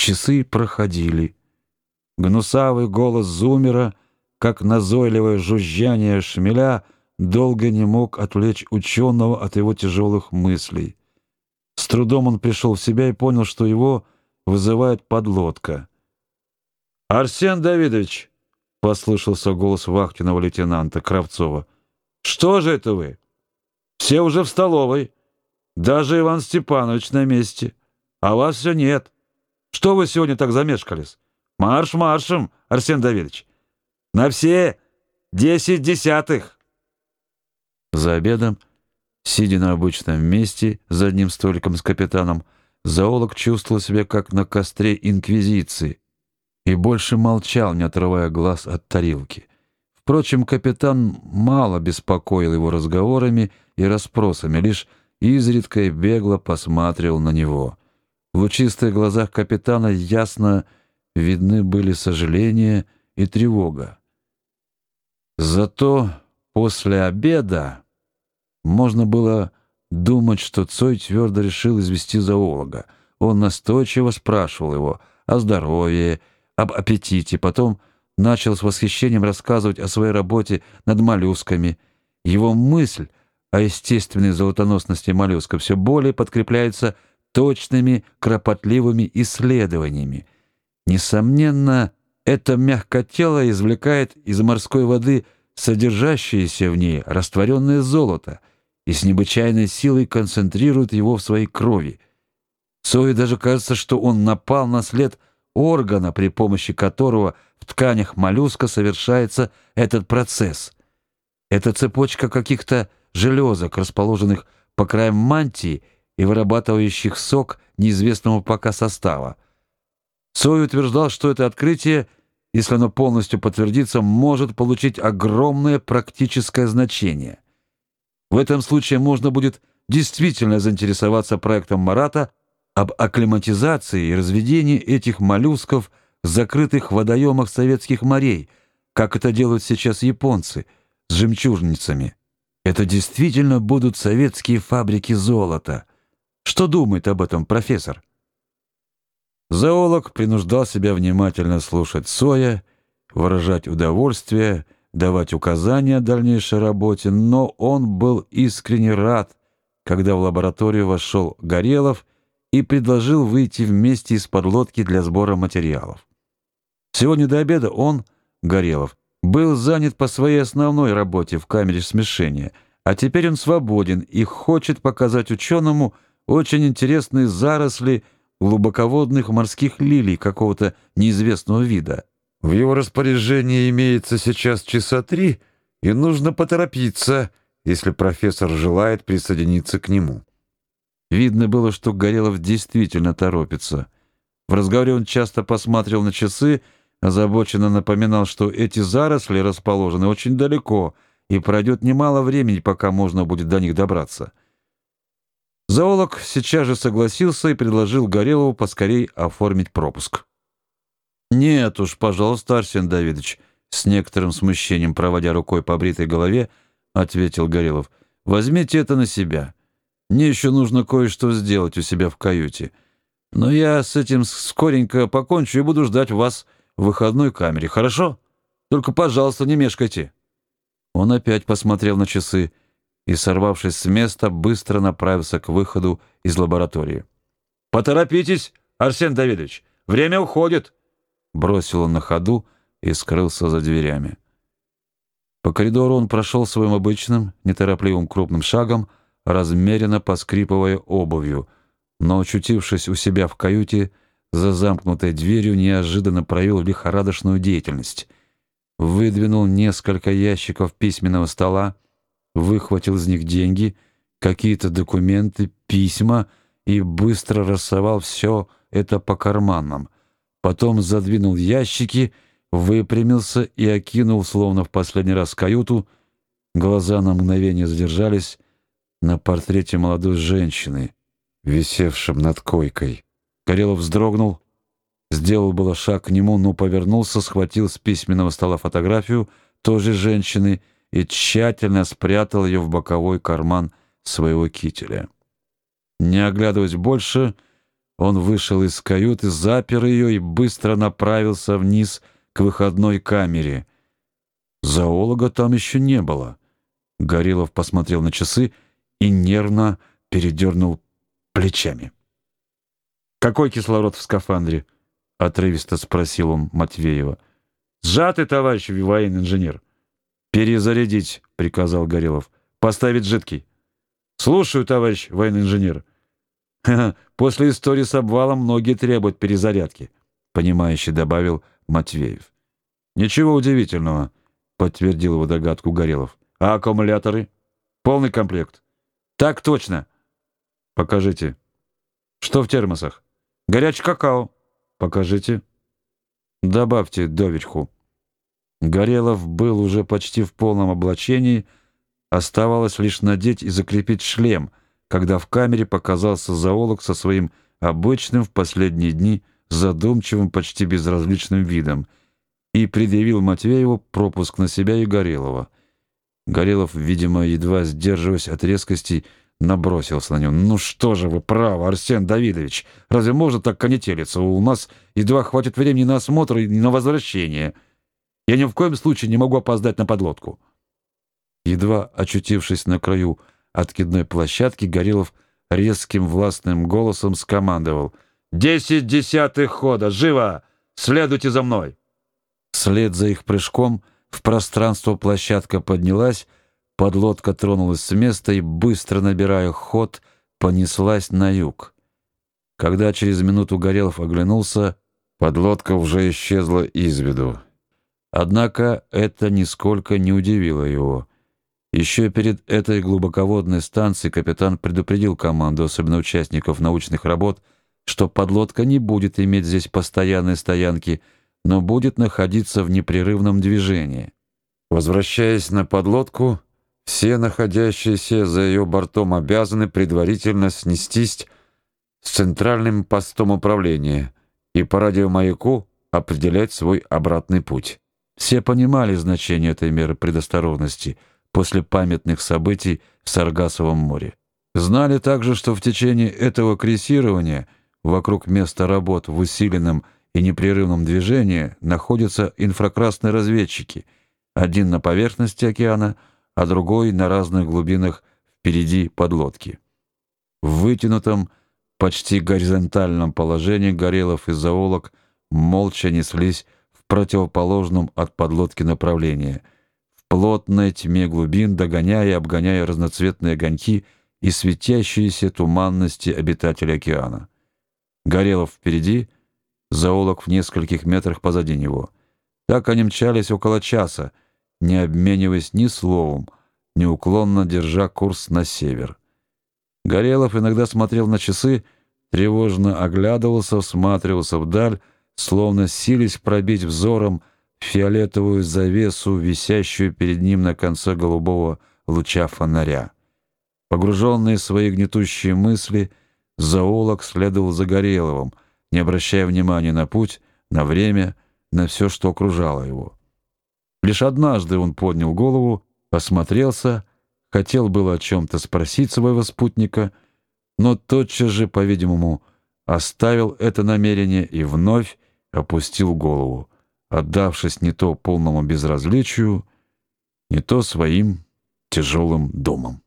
Часы проходили. Гнусавый голос Зумера, как назойливое жужжание шмеля, долго не мог отвлечь ученого от его тяжелых мыслей. С трудом он пришел в себя и понял, что его вызывает подлодка. «Арсен Давидович!» — послышался голос вахтенного лейтенанта Кравцова. «Что же это вы? Все уже в столовой. Даже Иван Степанович на месте. А вас все нет. Что вы сегодня так замешкались? Марш маршем, Арсен Давидович. На все десять десятых!» За обедом, сидя на обычном месте за одним столиком с капитаном, зоолог чувствовал себя как на костре инквизиции и больше молчал, не отрывая глаз от тарелки. Впрочем, капитан мало беспокоил его разговорами и расспросами, лишь изредка и бегло посматривал на него. В лучистых глазах капитана ясно видны были сожаление и тревога. Зато после обеда можно было думать, что Цой твердо решил извести зоолога. Он настойчиво спрашивал его о здоровье, об аппетите, потом начал с восхищением рассказывать о своей работе над моллюсками. Его мысль о естественной золотоносности моллюска все более подкрепляется точными, кропотливыми исследованиями. Несомненно, это мягкотело извлекает из морской воды содержащееся в ней растворенное золото и с необычайной силой концентрирует его в своей крови. Сое даже кажется, что он напал на след органа, при помощи которого в тканях моллюска совершается этот процесс. Это цепочка каких-то железок, расположенных по краям мантии и вырабатывающих сок неизвестного пока состава. Сой утверждал, что это открытие, если оно полностью подтвердится, может получить огромное практическое значение. В этом случае можно будет действительно заинтересоваться проектом Марата об акклиматизации и разведении этих моллюсков в закрытых водоемах советских морей, как это делают сейчас японцы с жемчужницами. Это действительно будут советские фабрики золота. Что думает об этом профессор? Зоолог принуждал себя внимательно слушать Соя, выражать удовольствие, давать указания дальнейшей работе, но он был искренне рад, когда в лабораторию вошел Горелов и предложил выйти вместе из подлодки для сбора материалов. Сегодня до обеда он, Горелов, был занят по своей основной работе в камере смешения, а теперь он свободен и хочет показать ученому очень интересные заросли глубоководных морских лилий какого-то неизвестного вида. В его распоряжении имеется сейчас часа три, и нужно поторопиться, если профессор желает присоединиться к нему. Видно было, что Горелов действительно торопится. В разговоре он часто посматривал на часы, озабоченно напоминал, что эти заросли расположены очень далеко, и пройдет немало времени, пока можно будет до них добраться. Зоолог сейчас же согласился и предложил Горелову поскорей оформить пропуск. «Нет уж, пожалуйста, Арсен Давидович», — с некоторым смущением, проводя рукой по бритой голове, ответил Горелов. «Возьмите это на себя». Мне еще нужно кое-что сделать у себя в каюте. Но я с этим скоренько покончу и буду ждать вас в выходной камере, хорошо? Только, пожалуйста, не мешкайте». Он опять посмотрел на часы и, сорвавшись с места, быстро направился к выходу из лаборатории. «Поторопитесь, Арсен Давидович, время уходит!» Бросил он на ходу и скрылся за дверями. По коридору он прошел своим обычным, неторопливым крупным шагом, размеренно поскрипывая обувью, но, очутившись у себя в каюте, за замкнутой дверью неожиданно провел лихорадочную деятельность. Выдвинул несколько ящиков письменного стола, выхватил из них деньги, какие-то документы, письма и быстро рассовал все это по карманам. Потом задвинул ящики, выпрямился и окинул, словно в последний раз каюту. Глаза на мгновение задержались, на портрете молодой женщины, висевшем над койкой. Горелов вздрогнул, сделал было шаг к нему, но повернулся, схватил с письменного стола фотографию той же женщины и тщательно спрятал ее в боковой карман своего кителя. Не оглядываясь больше, Он вышел из каюты, запер ее и быстро направился вниз к выходной камере. Зоолога там еще не было. Горилов посмотрел на часы и нервно передернул плечами. «Какой кислород в скафандре?» — отрывисто спросил он Матвеева. «Сжатый, товарищ военный инженер». «Перезарядить», — приказал Горелов. «Поставить жидкий». «Слушаю, товарищ военный инженер». «После истории с обвалом многие требуют перезарядки», — понимающе добавил Матвеев. «Ничего удивительного», — подтвердил его догадку Горелов. «А аккумуляторы?» «Полный комплект». «Так точно». «Покажите». «Что в термосах?» «Горячий какао». «Покажите». «Добавьте доверху». Горелов был уже почти в полном облачении, оставалось лишь надеть и закрепить шлем, когда в камере показался зоолог со своим обычным в последние дни задумчивым, почти безразличным видом и предъявил Матвееву пропуск на себя и Горелова. Горелов, видимо, едва сдерживаясь от резкости, набросился на него. «Ну что же вы правы, Арсен Давидович, разве можно так конетелиться? У нас едва хватит времени на осмотр и на возвращение». Я ни в коем случае не могу опоздать на подлодку. Едва очутившись на краю откидной площадки, Горелов резким властным голосом скомандовал: «Десять десятых хода! Живо! Следуйте за мной!» Вслед за их прыжком в пространство площадка поднялась, подлодка тронулась с места и быстро набирая ход, понеслась на юг. Когда через минуту Горелов оглянулся, подлодка уже исчезла из виду. Однако это нисколько не удивило его. Еще перед этой глубоководной станцией капитан предупредил команду, особенно участников научных работ, что подлодка не будет иметь здесь постоянной стоянки, но будет находиться в непрерывном движении. Возвращаясь на подлодку, все находящиеся за ее бортом обязаны предварительно снестись с центральным постом управления и по радиомаяку определять свой обратный путь. Все понимали значение этой меры предосторожности после памятных событий в Саргасовом море. Знали также, что в течение этого крейсирования вокруг места работ в усиленном и непрерывном движении находятся инфракрасные разведчики, один на поверхности океана, а другой на разных глубинах впереди подлодки. В вытянутом, почти горизонтальном положении Горелов и Заолок молча неслись противоположном от подлодки направлении, в плотной тьме глубин догоняя и обгоняя разноцветные огоньки и светящиеся туманности обитателей океана. Горелов впереди, зоолог в нескольких метрах позади него. Так они мчались около часа, не обмениваясь ни словом, неуклонно держа курс на север. Горелов иногда смотрел на часы, тревожно оглядывался, всматривался вдаль, словно сились пробить взором фиолетовую завесу, висящую перед ним на конце голубого луча фонаря. Погруженный в свои гнетущие мысли, зоолог следовал за Гореловым, не обращая внимания на путь, на время, на все, что окружало его. Лишь однажды он поднял голову, осмотрелся, хотел было о чем то спросить своего спутника, но тотчас же, по-видимому, оставил это намерение и вновь опустил голову, отдавшись не то полному безразличию, не то своим тяжелым думам.